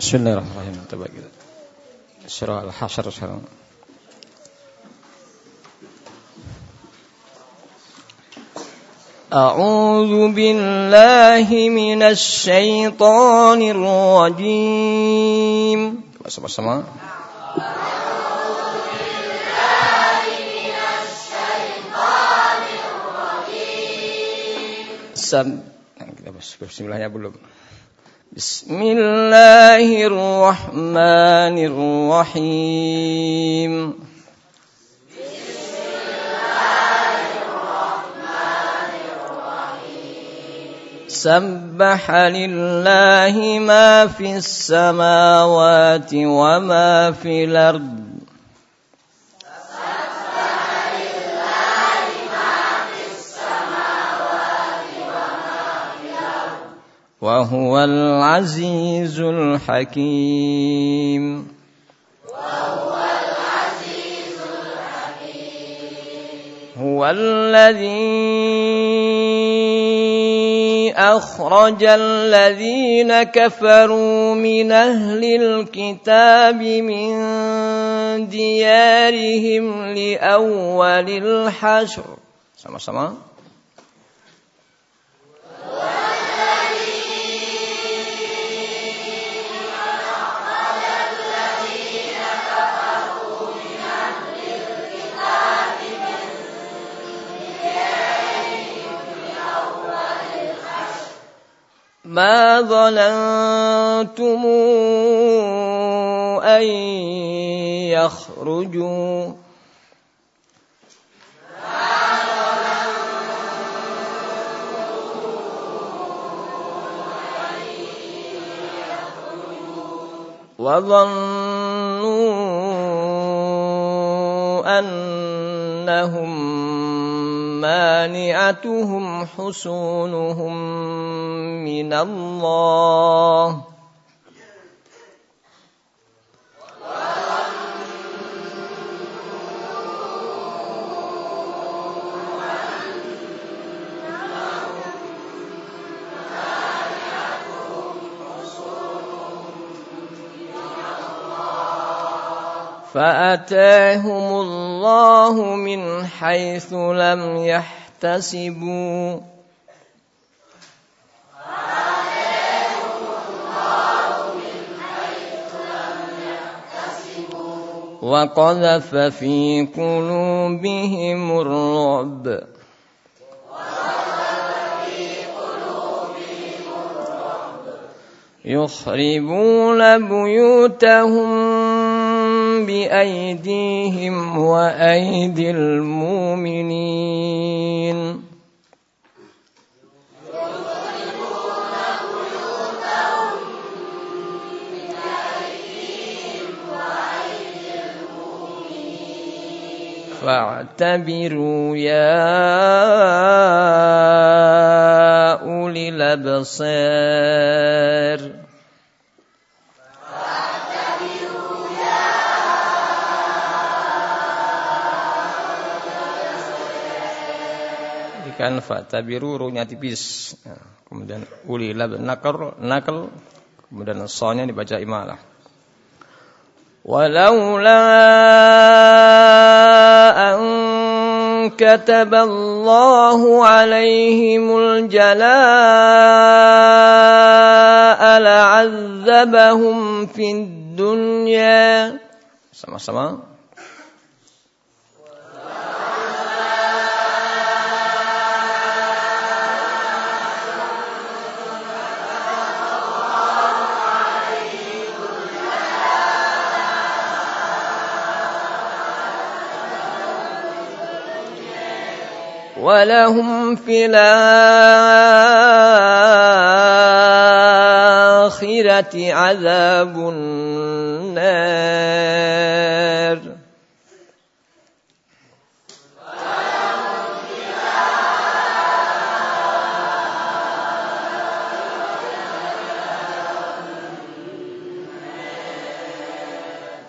بسم الله الرحمن الرحيم. طب كده. الشراء الحشر شهر أعوذ بالله من الشيطان الرجيم. بسم الله Sam, kita bersih bersih belum. Bismillahirrahmanirrahim. سبح لله ما في السماوات وما في الأرض وهو العزيز الحكيم. وهو العزيز الحكيم هو الذي أخرج الذين كفروا من أهل الكتاب من ديارهم لأول الحشر. sama-sama ظننتم أن يخرجوا؟ وظنوا أنهم مانعتهم حصونهم من الله فأتاهم الله من حيث لم يحتسبوا وقذف في قلوبهم الرعب. يخربون بيوتهم بأيديهم وأيدي المؤمنين. فاعتبروا يا أولي الأبصار kan fa'tabiru runya tipis. Ya, kemudian uli lab nakar nakal kemudian sonya dibaca imalah. ولولا أن كتب الله عليهم الجلاء لعذبهم في الدنيا. Sama-sama. ولهم في الآخرة عذاب النار.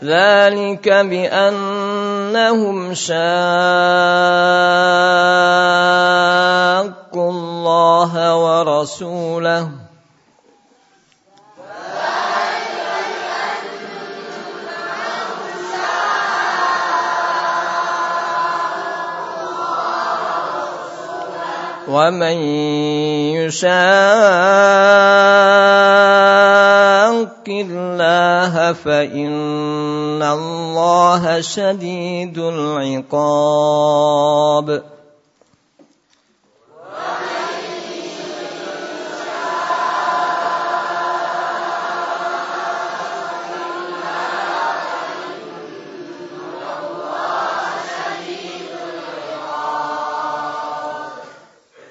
ذلك أنهم شاقوا الله ورسوله. ومن يشاق الله فإن الله شديد العقاب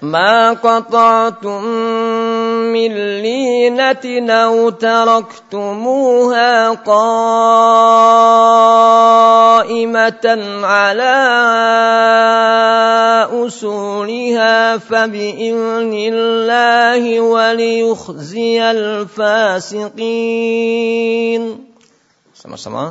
ما قطعتم من لينة أو تركتموها قائمة على أصولها فبإذن الله وليخزي الفاسقين. Sama-sama.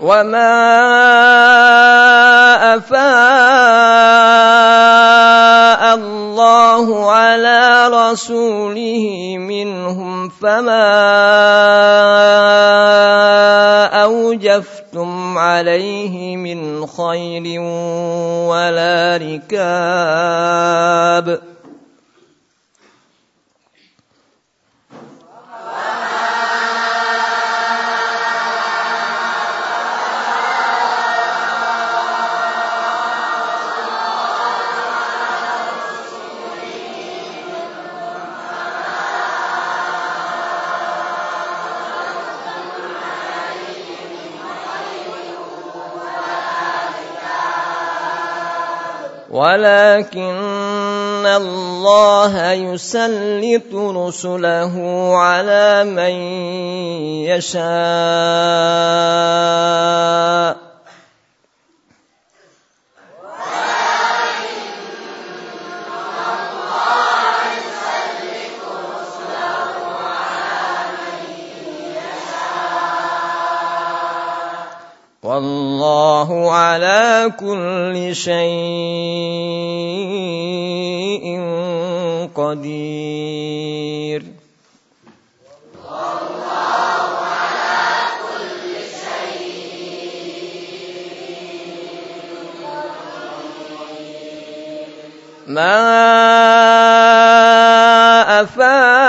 وما أفاء الله على رسوله منهم فما أوجفتم عليه من خير ولا ركاب ولكن الله يسلط رسله على من يشاء. والله على كل شيء قدير. ما أفاء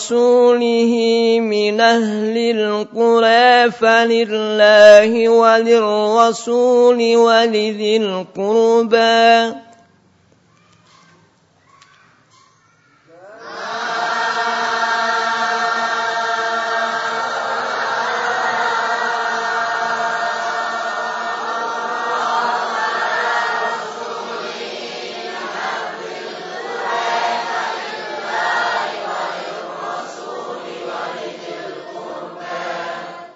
على رسوله من أهل القرى فلله وللرسول ولذي القربى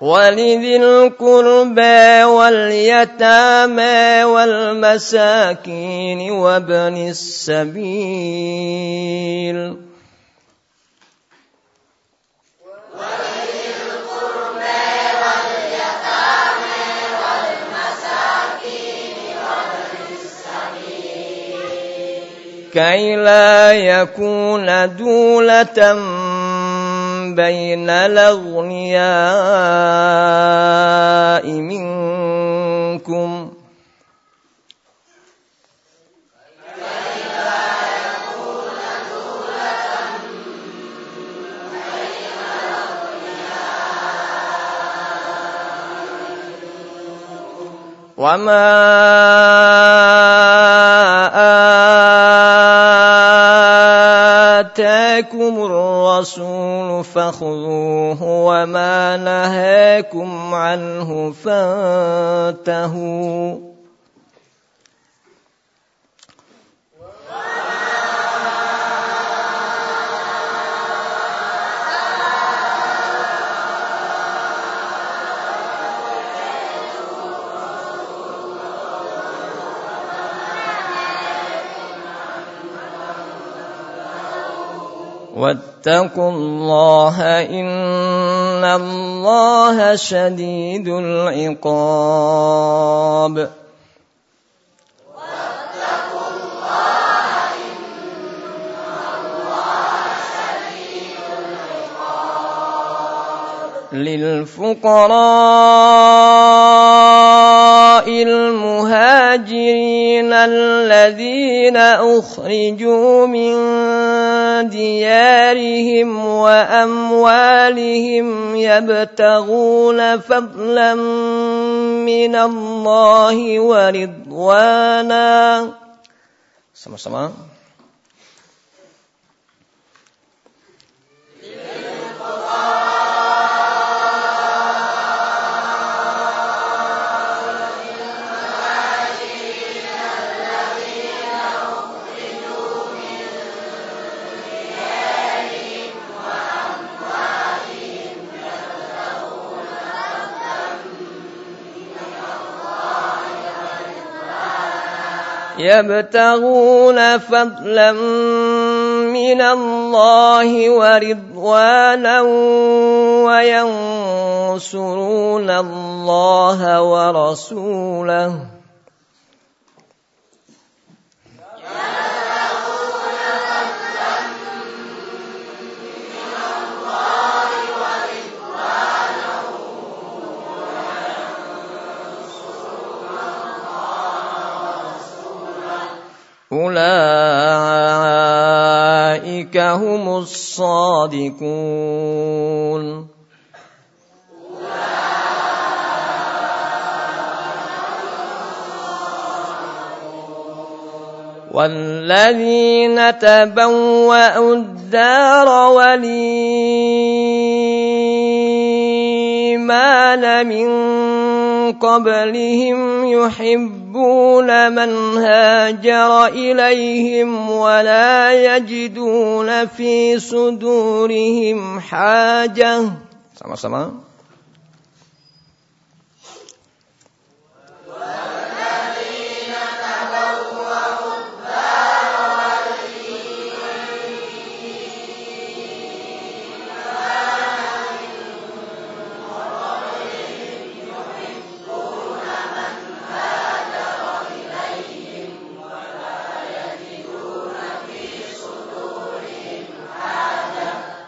ولذي القربى واليتامى والمساكين وابن السبيل. كي لا يكون دولة بين الأغنياء منكم. وما آتاكم الرسول فخذوه وما نهاكم عنه فانتهوا. واتقوا الله إن الله شديد العقاب. للفقراء المهاجرين الذين أخرجوا من ديارهم وأموالهم يبتغون فضلا من الله ورضوانا. Sama-sama. يبتغون فضلا من الله ورضوانا وينصرون الله ورسوله. أولئك هم الصادقون. والذين تبوأوا الدار والإيمان من قبلهم يحبون من هاجر إليهم ولا يجدون في صدورهم حاجة. Sama-sama.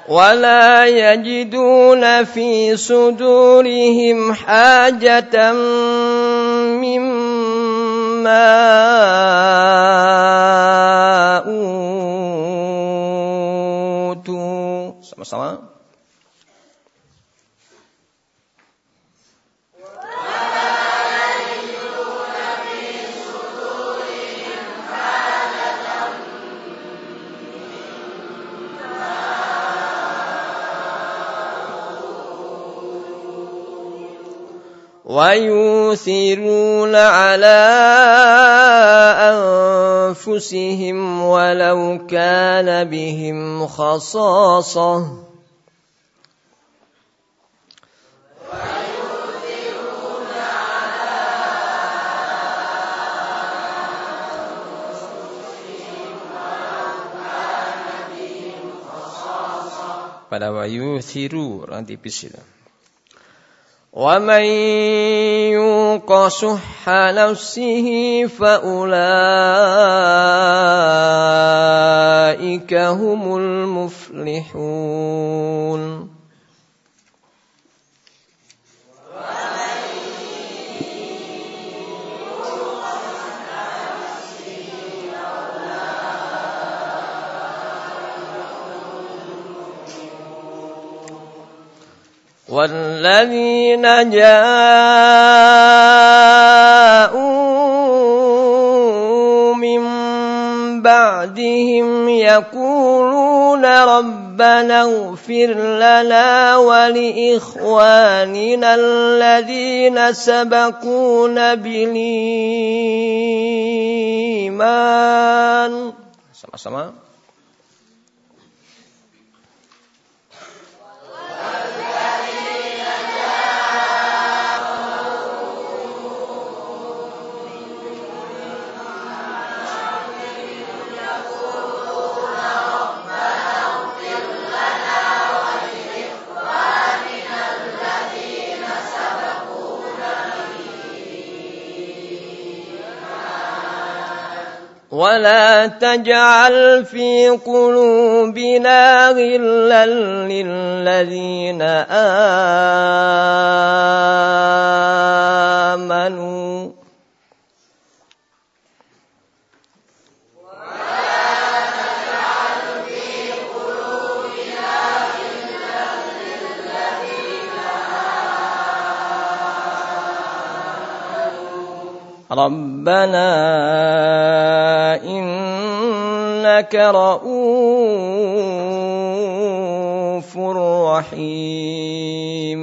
ولا يجدون في صدورهم حاجة مما أوتوا. sama-sama ويوثرون على أنفسهم ولو كان بهم خصاصة. Pada wayuthiru nanti tipis ومن يوق شح نفسه فأولئك هم المفلحون والذين جاءوا من بعدهم يقولون ربنا اغفر لنا ولإخواننا الذين سبقونا بالإيمان. Sama-sama. ولا تجعل في قلوبنا غلا للذين آمنوا. ربنا إنك رؤوف رحيم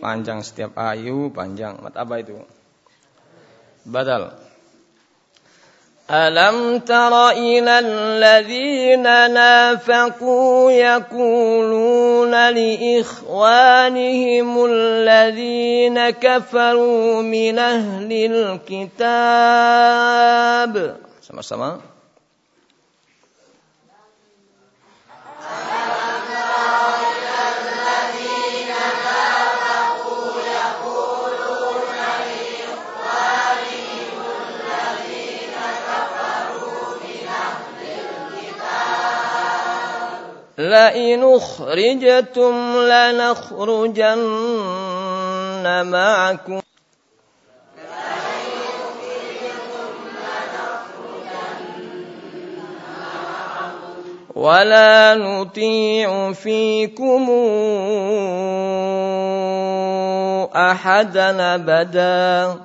panjang setiap ayu panjang mat apa itu badal ألم تر إلى الذين نافقوا يقولون لإخوانهم الذين كفروا من أهل الكتاب sama-sama. لئن أخرجتم لنخرجن معكم. ولا نطيع فيكم أحدا أبدا.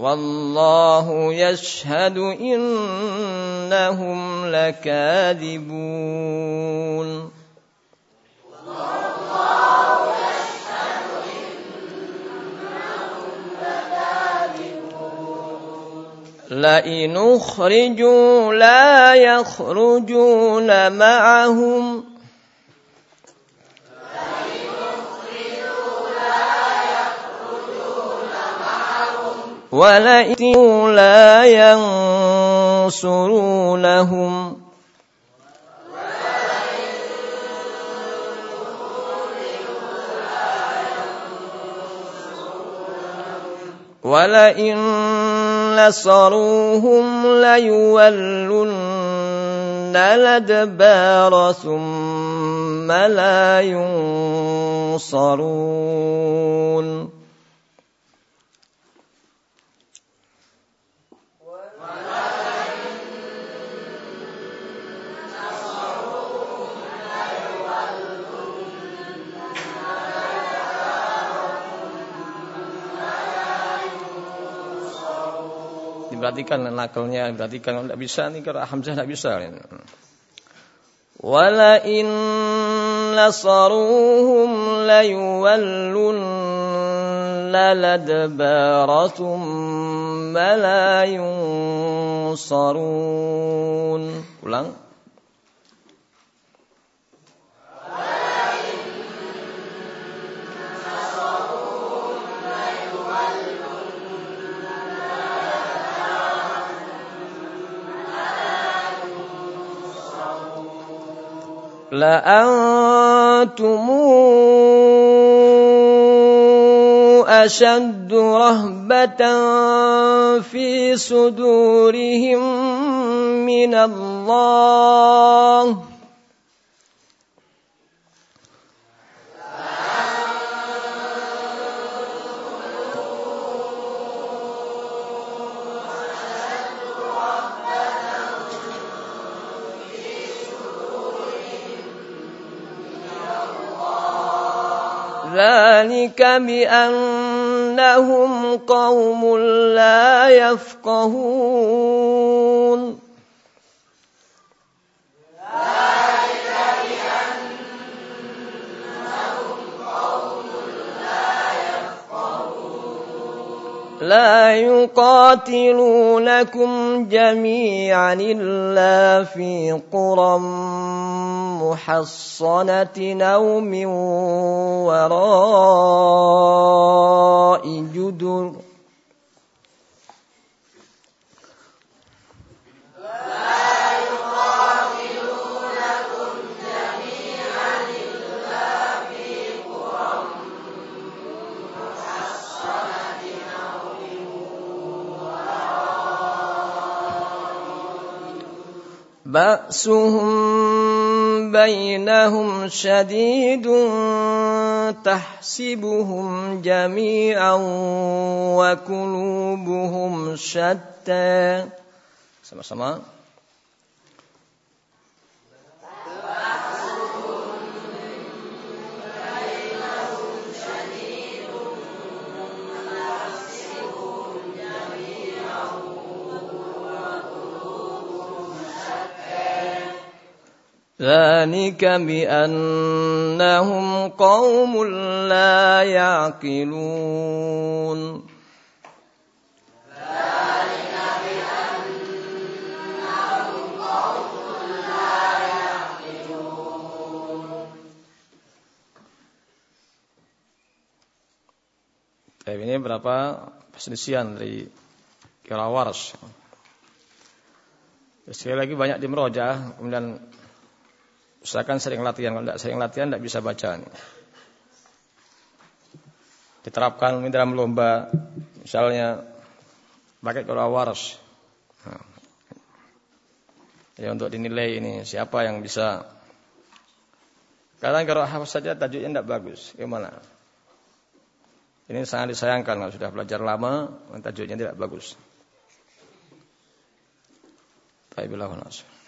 wa in kutiltum lanansurannakum والله يشهد إنهم لكاذبون. لئن أخرجوا لا يخرجون معهم. ولئن لا ينصرونهم. ولئن نصروهم ليولن الأدبار ثم لا ينصرون. diperhatikan nakalnya diperhatikan tidak bisa nih kalau Hamzah tidak bisa wala in nasaruhum la yuwallun laladbaratum ma la yunsarun. Ulang. لأنتم أشد رهبة في صدورهم من الله. ذلك بأن بأنهم قوم لا يفقهون. لا يقاتلونكم جميعا إلا في قرى محصنة أو من وراء جدر بأسهم بينهم شديد تحسبهم جميعا وقلوبهم شتى. Sama-sama. ذلك بأنهم قوم لا يعقلون ذلك بأنهم قوم لا يعقلون ini berapa perselisihan dari kira waras. Sekali lagi banyak di meroja, kemudian Usahakan sering latihan. Kalau tidak sering latihan, tidak bisa baca. Diterapkan dalam lomba. Misalnya, pakai kalau waras. Nah. Ya untuk dinilai ini siapa yang bisa. Kadang kalau hafaz saja tajuknya tidak bagus. Gimana? Ini sangat disayangkan kalau sudah belajar lama, tajuknya tidak bagus. Baiklah, nasib.